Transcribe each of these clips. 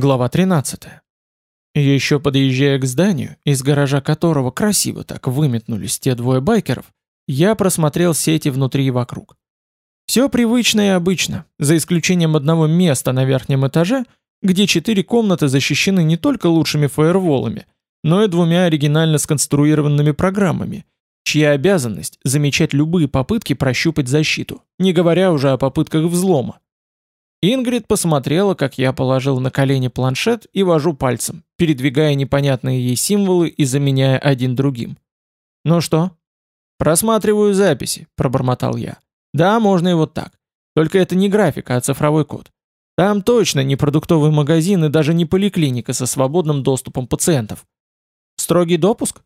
Глава 13. Еще подъезжая к зданию, из гаража которого красиво так выметнулись те двое байкеров, я просмотрел сети внутри и вокруг. Все привычно и обычно, за исключением одного места на верхнем этаже, где четыре комнаты защищены не только лучшими фаерволами, но и двумя оригинально сконструированными программами, чья обязанность замечать любые попытки прощупать защиту, не говоря уже о попытках взлома. Ингрид посмотрела, как я положил на колени планшет и вожу пальцем, передвигая непонятные ей символы и заменяя один другим. «Ну что?» «Просматриваю записи», — пробормотал я. «Да, можно и вот так. Только это не графика, а цифровой код. Там точно не продуктовый магазин и даже не поликлиника со свободным доступом пациентов. Строгий допуск?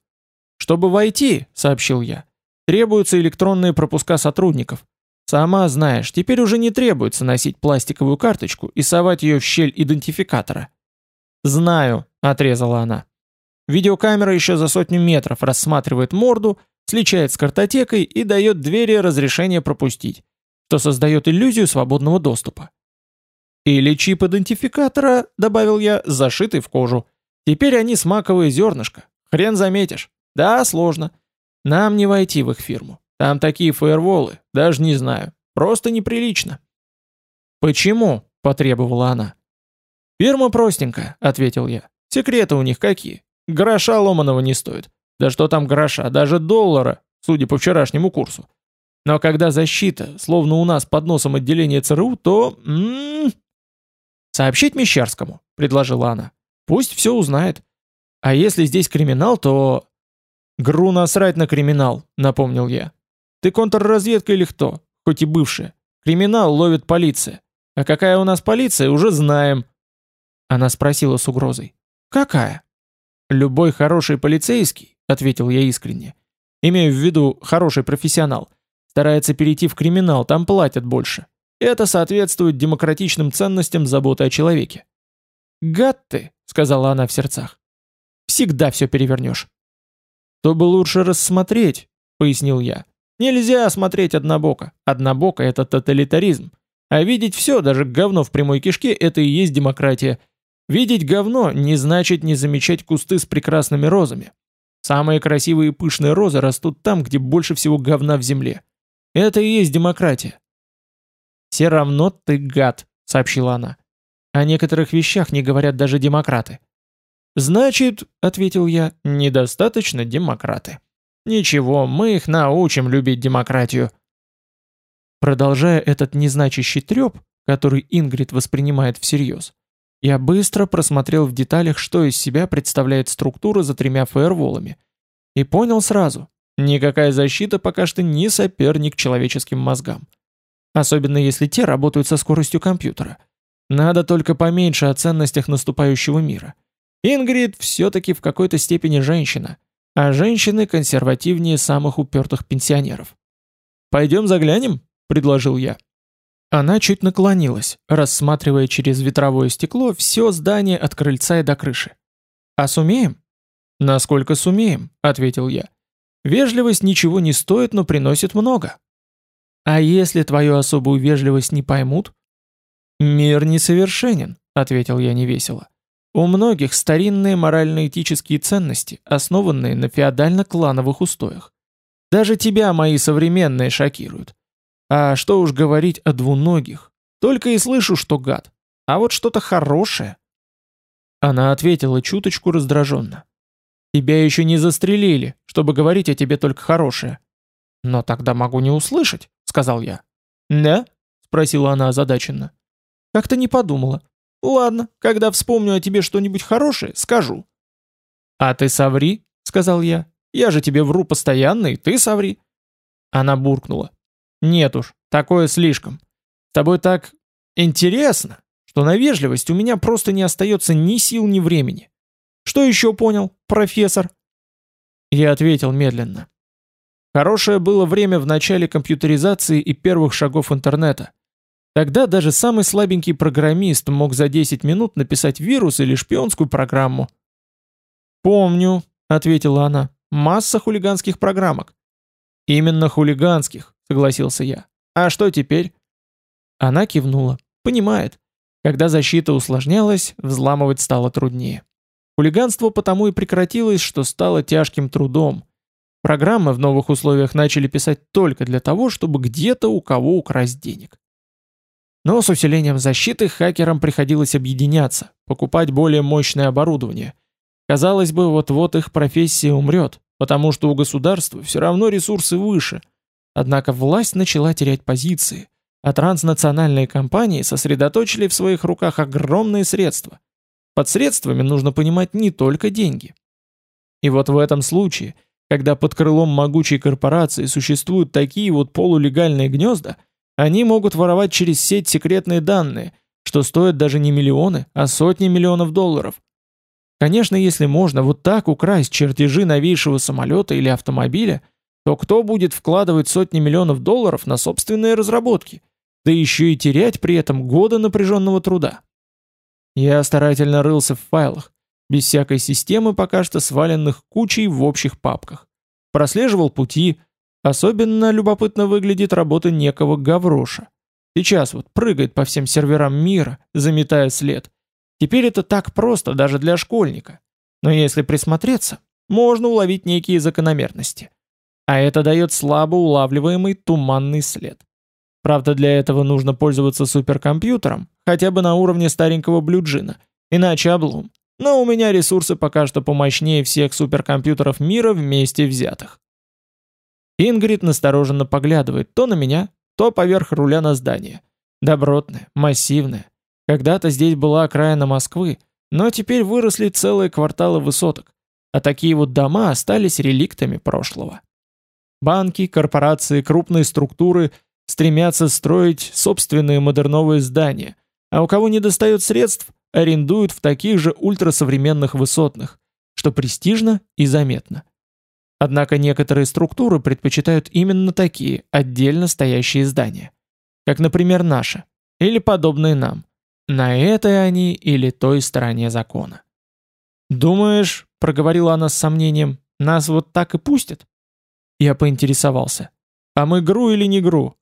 Чтобы войти, сообщил я, требуются электронные пропуска сотрудников. Сама знаешь, теперь уже не требуется носить пластиковую карточку и совать ее в щель идентификатора. «Знаю», — отрезала она. Видеокамера еще за сотню метров рассматривает морду, сличает с картотекой и дает двери разрешение пропустить, что создает иллюзию свободного доступа. «Или чип идентификатора», — добавил я, — зашитый в кожу. «Теперь они смаковые зернышко. Хрен заметишь. Да, сложно. Нам не войти в их фирму. Там такие фаерволы, даже не знаю. Просто неприлично. Почему? потребовала она. Фирма простенькая, ответил я. Секреты у них какие? Гроша ломаного не стоит. Да что там гроша, даже доллара, судя по вчерашнему курсу. Но когда защита, словно у нас под носом отделение ЦРУ, то... М м-м, -м -м. «Сообщить Мещерскому», — предложила она. «Пусть все узнает. А если здесь криминал, то...» «Гру насрать на криминал», — напомнил я. Ты контрразведка или кто? Хоть и бывшая. Криминал ловит полиция. А какая у нас полиция, уже знаем. Она спросила с угрозой. Какая? Любой хороший полицейский, ответил я искренне. Имею в виду хороший профессионал. Старается перейти в криминал, там платят больше. Это соответствует демократичным ценностям заботы о человеке. «Гад ты», — сказала она в сердцах. «Всегда все перевернешь». «То бы лучше рассмотреть», — пояснил я. Нельзя смотреть однобоко. Однобоко — это тоталитаризм. А видеть все, даже говно в прямой кишке, это и есть демократия. Видеть говно не значит не замечать кусты с прекрасными розами. Самые красивые и пышные розы растут там, где больше всего говна в земле. Это и есть демократия. «Все равно ты гад», — сообщила она. «О некоторых вещах не говорят даже демократы». «Значит», — ответил я, — «недостаточно демократы». Ничего, мы их научим любить демократию. Продолжая этот незначащий треп, который Ингрид воспринимает всерьез, я быстро просмотрел в деталях, что из себя представляет структура за тремя фаерволами, и понял сразу, никакая защита пока что не соперник человеческим мозгам. Особенно если те работают со скоростью компьютера. Надо только поменьше о ценностях наступающего мира. Ингрид все-таки в какой-то степени женщина, а женщины консервативнее самых упертых пенсионеров. «Пойдем заглянем?» – предложил я. Она чуть наклонилась, рассматривая через ветровое стекло все здание от крыльца и до крыши. «А сумеем?» «Насколько сумеем», — ответил я. «Вежливость ничего не стоит, но приносит много». «А если твою особую вежливость не поймут?» «Мир несовершенен», — ответил я невесело. У многих старинные морально-этические ценности, основанные на феодально-клановых устоях. Даже тебя мои современные шокируют. А что уж говорить о двуногих. Только и слышу, что гад. А вот что-то хорошее. Она ответила чуточку раздраженно. Тебя еще не застрелили, чтобы говорить о тебе только хорошее. Но тогда могу не услышать, сказал я. Да? Спросила она озадаченно. Как-то не подумала. Ладно, когда вспомню о тебе что-нибудь хорошее, скажу. А ты соври, сказал я. Я же тебе вру постоянно, и ты соври. Она буркнула. Нет уж, такое слишком. С тобой так интересно, что на вежливость у меня просто не остается ни сил, ни времени. Что еще понял, профессор? Я ответил медленно. Хорошее было время в начале компьютеризации и первых шагов интернета. Тогда даже самый слабенький программист мог за 10 минут написать вирус или шпионскую программу. «Помню», — ответила она, — «масса хулиганских программок». «Именно хулиганских», — согласился я. «А что теперь?» Она кивнула. «Понимает. Когда защита усложнялась, взламывать стало труднее. Хулиганство потому и прекратилось, что стало тяжким трудом. Программы в новых условиях начали писать только для того, чтобы где-то у кого украсть денег. Но с усилением защиты хакерам приходилось объединяться, покупать более мощное оборудование. Казалось бы, вот-вот их профессия умрет, потому что у государства все равно ресурсы выше. Однако власть начала терять позиции, а транснациональные компании сосредоточили в своих руках огромные средства. Под средствами нужно понимать не только деньги. И вот в этом случае, когда под крылом могучей корпорации существуют такие вот полулегальные гнезда – они могут воровать через сеть секретные данные, что стоят даже не миллионы, а сотни миллионов долларов. Конечно, если можно вот так украсть чертежи новейшего самолета или автомобиля, то кто будет вкладывать сотни миллионов долларов на собственные разработки, да еще и терять при этом годы напряженного труда? Я старательно рылся в файлах, без всякой системы пока что сваленных кучей в общих папках. Прослеживал пути, Особенно любопытно выглядит работа некого Гавроша. Сейчас вот прыгает по всем серверам мира, заметая след. Теперь это так просто даже для школьника. Но если присмотреться, можно уловить некие закономерности. А это дает слабо улавливаемый туманный след. Правда, для этого нужно пользоваться суперкомпьютером, хотя бы на уровне старенького блюджина, иначе облом. Но у меня ресурсы пока что помощнее всех суперкомпьютеров мира вместе взятых. Ингрид настороженно поглядывает то на меня, то поверх руля на здание. Добротное, массивное. Когда-то здесь была окраина Москвы, но теперь выросли целые кварталы высоток, а такие вот дома остались реликтами прошлого. Банки, корпорации, крупные структуры стремятся строить собственные модерновые здания, а у кого не достает средств, арендуют в таких же ультрасовременных высотных, что престижно и заметно. Однако некоторые структуры предпочитают именно такие, отдельно стоящие здания. Как, например, наша, или подобные нам. На этой они или той стороне закона. «Думаешь, — проговорила она с сомнением, — нас вот так и пустят?» Я поинтересовался. «А мы гру или не гру?»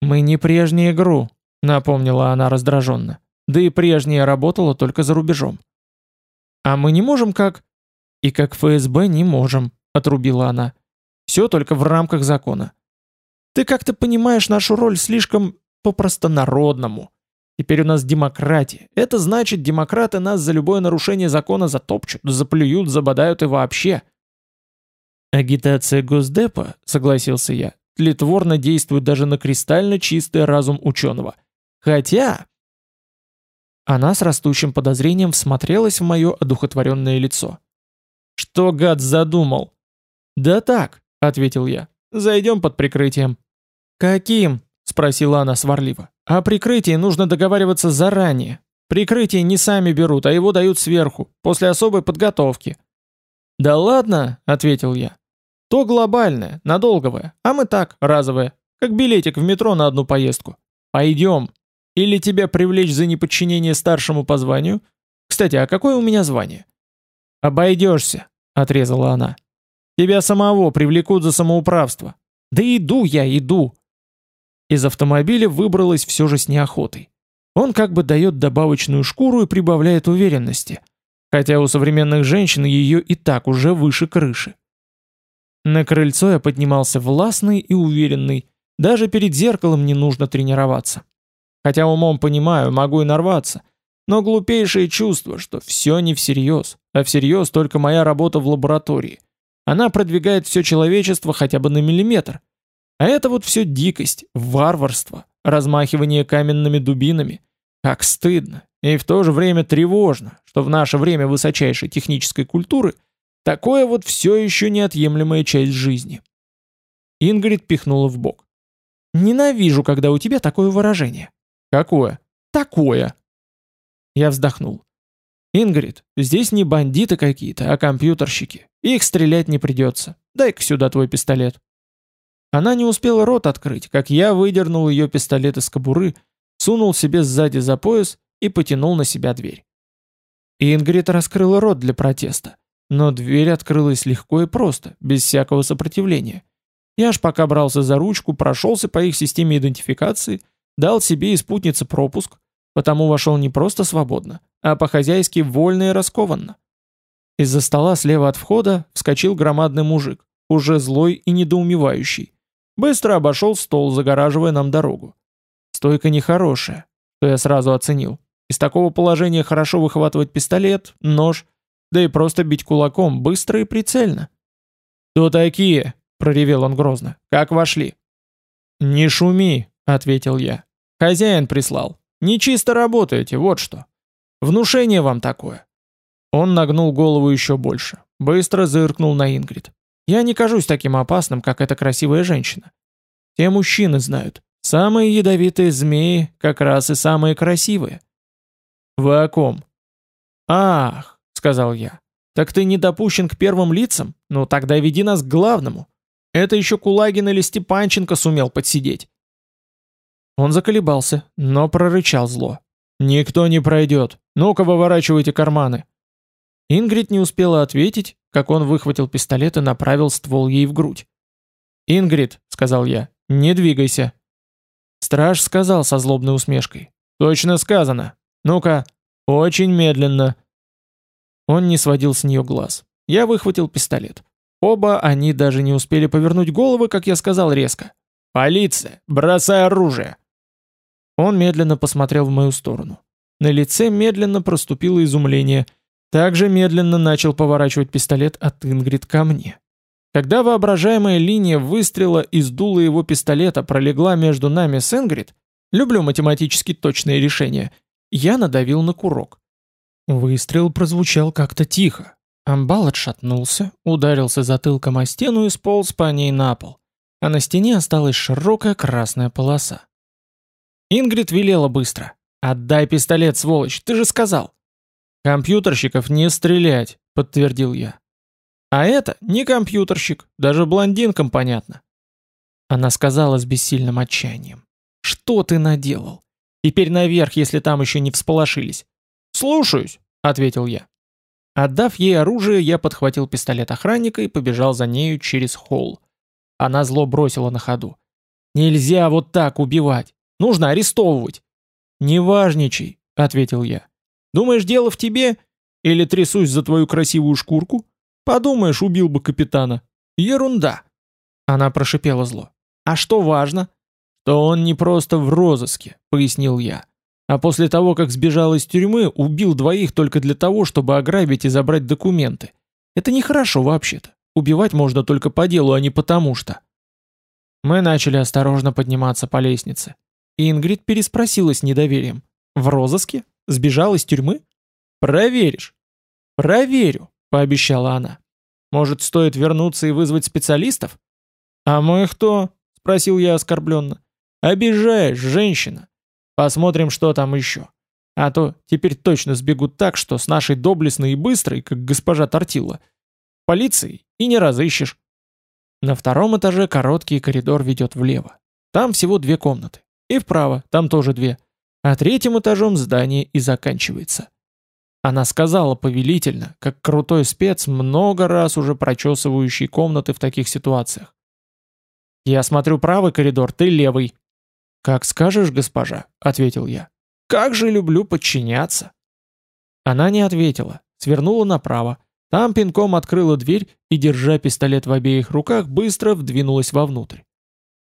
«Мы не прежняя гру», — напомнила она раздраженно. «Да и прежняя работала только за рубежом». «А мы не можем как...» «И как ФСБ не можем», отрубила она. «Все только в рамках закона. Ты как-то понимаешь нашу роль слишком по-простонародному. Теперь у нас демократия. Это значит, демократы нас за любое нарушение закона затопчут, заплюют, забодают и вообще». «Агитация Госдепа», — согласился я, — «тлетворно действует даже на кристально чистый разум ученого. Хотя...» Она с растущим подозрением всмотрелась в мое одухотворенное лицо. «Что гад задумал?» «Да так», — ответил я. «Зайдем под прикрытием». «Каким?» — спросила она сварливо. «О прикрытии нужно договариваться заранее. Прикрытие не сами берут, а его дают сверху, после особой подготовки». «Да ладно», — ответил я. «То глобальное, надолговое, а мы так, разовое, как билетик в метро на одну поездку. Пойдем. Или тебя привлечь за неподчинение старшему по званию? Кстати, а какое у меня звание?» «Обойдешься», — отрезала она. Тебя самого привлекут за самоуправство. Да иду я, иду. Из автомобиля выбралась все же с неохотой. Он как бы дает добавочную шкуру и прибавляет уверенности. Хотя у современных женщин ее и так уже выше крыши. На крыльцо я поднимался властный и уверенный. Даже перед зеркалом не нужно тренироваться. Хотя умом понимаю, могу и нарваться. Но глупейшее чувство, что все не всерьез, а всерьез только моя работа в лаборатории. Она продвигает все человечество хотя бы на миллиметр. А это вот все дикость, варварство, размахивание каменными дубинами. Как стыдно и в то же время тревожно, что в наше время высочайшей технической культуры такое вот все еще неотъемлемая часть жизни. Ингрид пихнула в бок. «Ненавижу, когда у тебя такое выражение». «Какое?» «Такое». Я вздохнул. «Ингрид, здесь не бандиты какие-то, а компьютерщики. Их стрелять не придется. Дай-ка сюда твой пистолет». Она не успела рот открыть, как я выдернул ее пистолет из кобуры, сунул себе сзади за пояс и потянул на себя дверь. Ингрид раскрыла рот для протеста, но дверь открылась легко и просто, без всякого сопротивления. Я аж пока брался за ручку, прошелся по их системе идентификации, дал себе и спутнице пропуск, потому вошел не просто свободно, а по-хозяйски вольно и раскованно. Из-за стола слева от входа вскочил громадный мужик, уже злой и недоумевающий. Быстро обошел стол, загораживая нам дорогу. Стойка нехорошая, что я сразу оценил. Из такого положения хорошо выхватывать пистолет, нож, да и просто бить кулаком быстро и прицельно. «Кто такие?» — проревел он грозно. «Как вошли?» «Не шуми», — ответил я. «Хозяин прислал. Нечисто работаете, вот что. Внушение вам такое». Он нагнул голову еще больше. Быстро зыркнул на Ингрид. «Я не кажусь таким опасным, как эта красивая женщина. Те мужчины знают. Самые ядовитые змеи как раз и самые красивые». «Вы о ком?» «Ах», — сказал я. «Так ты не допущен к первым лицам? Ну тогда веди нас к главному. Это еще Кулагин или Степанченко сумел подсидеть». Он заколебался, но прорычал зло. «Никто не пройдет. Ну-ка, выворачивайте карманы». Ингрид не успела ответить, как он выхватил пистолет и направил ствол ей в грудь. «Ингрид», — сказал я, — «не двигайся». Страж сказал со злобной усмешкой. «Точно сказано. Ну-ка, очень медленно». Он не сводил с нее глаз. Я выхватил пистолет. Оба они даже не успели повернуть головы, как я сказал резко. «Полиция! Бросай оружие!» Он медленно посмотрел в мою сторону. На лице медленно проступило изумление — также медленно начал поворачивать пистолет от Ингрид ко мне. Когда воображаемая линия выстрела из дула его пистолета пролегла между нами с Ингрид, люблю математически точные решения, я надавил на курок. Выстрел прозвучал как-то тихо. Амбал отшатнулся, ударился затылком о стену и сполз по ней на пол, а на стене осталась широкая красная полоса. Ингрид велела быстро. «Отдай пистолет, сволочь, ты же сказал!» «Компьютерщиков не стрелять», — подтвердил я. «А это не компьютерщик, даже блондинкам понятно». Она сказала с бессильным отчаянием. «Что ты наделал? Теперь наверх, если там еще не всполошились». «Слушаюсь», — ответил я. Отдав ей оружие, я подхватил пистолет охранника и побежал за нею через холл. Она зло бросила на ходу. «Нельзя вот так убивать. Нужно арестовывать». «Не важничай», — ответил я. Думаешь, дело в тебе? Или трясусь за твою красивую шкурку? Подумаешь, убил бы капитана. Ерунда. Она прошипела зло. А что важно? Что он не просто в розыске, пояснил я. А после того, как сбежал из тюрьмы, убил двоих только для того, чтобы ограбить и забрать документы. Это нехорошо вообще-то. Убивать можно только по делу, а не потому что. Мы начали осторожно подниматься по лестнице. Ингрид переспросила с недоверием. В розыске? Сбежал из тюрьмы? Проверишь. Проверю, пообещала она. Может, стоит вернуться и вызвать специалистов? А мы кто? Спросил я оскорбленно. Обижаешь, женщина. Посмотрим, что там еще. А то теперь точно сбегут так, что с нашей доблестной и быстрой, как госпожа Тортила, полицией и не разыщешь. На втором этаже короткий коридор ведет влево. Там всего две комнаты. И вправо, там тоже две а третьим этажом здание и заканчивается. Она сказала повелительно, как крутой спец, много раз уже прочесывающий комнаты в таких ситуациях. «Я смотрю правый коридор, ты левый». «Как скажешь, госпожа», — ответил я. «Как же люблю подчиняться». Она не ответила, свернула направо, там пинком открыла дверь и, держа пистолет в обеих руках, быстро вдвинулась вовнутрь.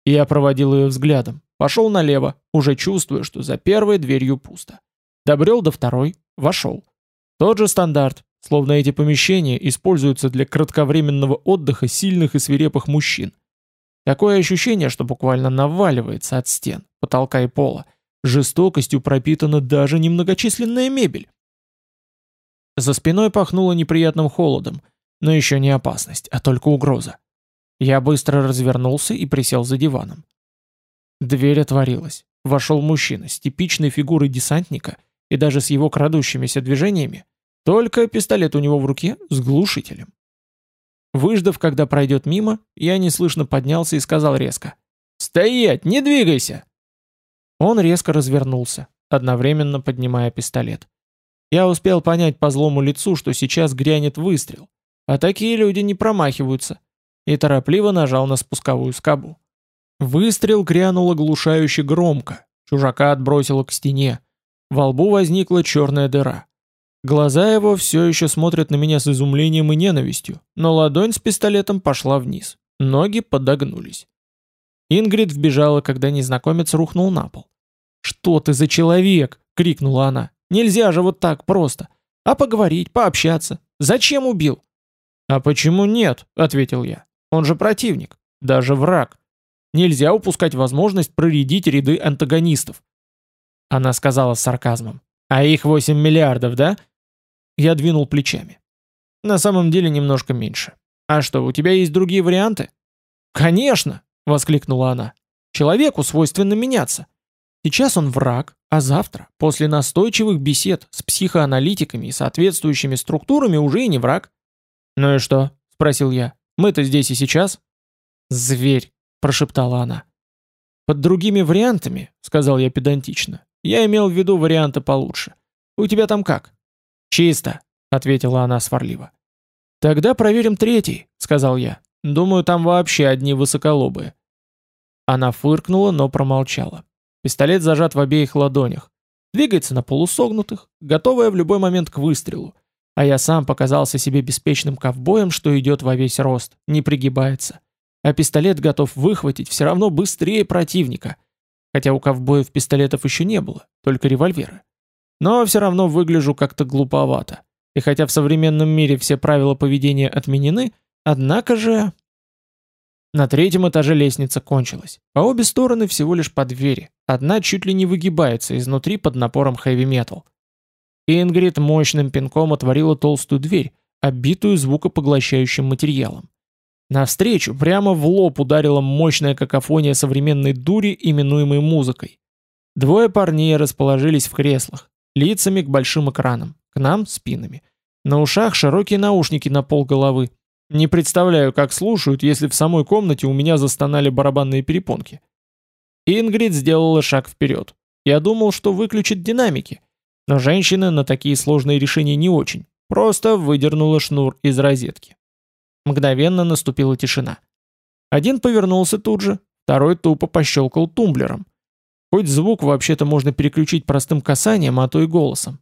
Я проводил ее взглядом. Пошел налево, уже чувствуя, что за первой дверью пусто. Добрел до второй, вошел. Тот же стандарт, словно эти помещения используются для кратковременного отдыха сильных и свирепых мужчин. Такое ощущение, что буквально наваливается от стен, потолка и пола. Жестокостью пропитана даже немногочисленная мебель. За спиной пахнуло неприятным холодом, но еще не опасность, а только угроза. Я быстро развернулся и присел за диваном. Дверь отворилась. Вошел мужчина с типичной фигурой десантника и даже с его крадущимися движениями, только пистолет у него в руке с глушителем. Выждав, когда пройдет мимо, я неслышно поднялся и сказал резко. «Стоять! Не двигайся!» Он резко развернулся, одновременно поднимая пистолет. Я успел понять по злому лицу, что сейчас грянет выстрел, а такие люди не промахиваются и торопливо нажал на спусковую скобу. Выстрел грянул оглушающе громко, чужака отбросило к стене. Во лбу возникла черная дыра. Глаза его все еще смотрят на меня с изумлением и ненавистью, но ладонь с пистолетом пошла вниз. Ноги подогнулись. Ингрид вбежала, когда незнакомец рухнул на пол. «Что ты за человек?» — крикнула она. «Нельзя же вот так просто. А поговорить, пообщаться. Зачем убил?» «А почему нет?» — ответил я. «Он же противник, даже враг. Нельзя упускать возможность проредить ряды антагонистов». Она сказала с сарказмом. «А их 8 миллиардов, да?» Я двинул плечами. «На самом деле немножко меньше. А что, у тебя есть другие варианты?» «Конечно!» — воскликнула она. «Человеку свойственно меняться. Сейчас он враг, а завтра, после настойчивых бесед с психоаналитиками и соответствующими структурами, уже и не враг. «Ну и что?» — спросил я. «Мы-то здесь и сейчас?» «Зверь», — прошептала она. «Под другими вариантами», — сказал я педантично, — «я имел в виду варианты получше. У тебя там как?» «Чисто», — ответила она сварливо. «Тогда проверим третий», — сказал я. «Думаю, там вообще одни высоколобые». Она фыркнула, но промолчала. Пистолет зажат в обеих ладонях. Двигается на полусогнутых, готовая в любой момент к выстрелу. А я сам показался себе беспечным ковбоем, что идет во весь рост, не пригибается. А пистолет готов выхватить все равно быстрее противника. Хотя у ковбоев пистолетов еще не было, только револьверы. Но все равно выгляжу как-то глуповато. И хотя в современном мире все правила поведения отменены, однако же... На третьем этаже лестница кончилась. По обе стороны всего лишь по двери. Одна чуть ли не выгибается изнутри под напором хэви-метал. Ингрид мощным пинком отворила толстую дверь, оббитую звукопоглощающим материалом. Навстречу прямо в лоб ударила мощная какофония современной дури, именуемой музыкой. Двое парней расположились в креслах, лицами к большим экранам, к нам спинами. На ушах широкие наушники на пол головы. Не представляю, как слушают, если в самой комнате у меня застонали барабанные перепонки. Ингрид сделала шаг вперед. Я думал, что выключит динамики, но женщина на такие сложные решения не очень, просто выдернула шнур из розетки. Мгновенно наступила тишина. Один повернулся тут же, второй тупо пощелкал тумблером. Хоть звук вообще-то можно переключить простым касанием, а то и голосом.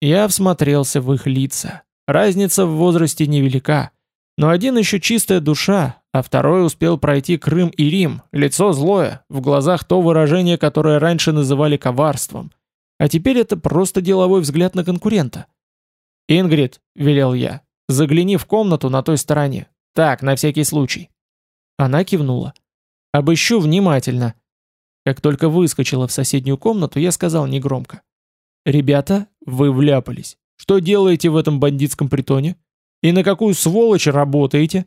Я всмотрелся в их лица. Разница в возрасте невелика. Но один еще чистая душа, а второй успел пройти Крым и Рим, лицо злое, в глазах то выражение, которое раньше называли коварством, а теперь это просто деловой взгляд на конкурента. «Ингрид», — велел я, — «загляни в комнату на той стороне. Так, на всякий случай». Она кивнула. «Обыщу внимательно». Как только выскочила в соседнюю комнату, я сказал негромко. «Ребята, вы вляпались. Что делаете в этом бандитском притоне? И на какую сволочь работаете?»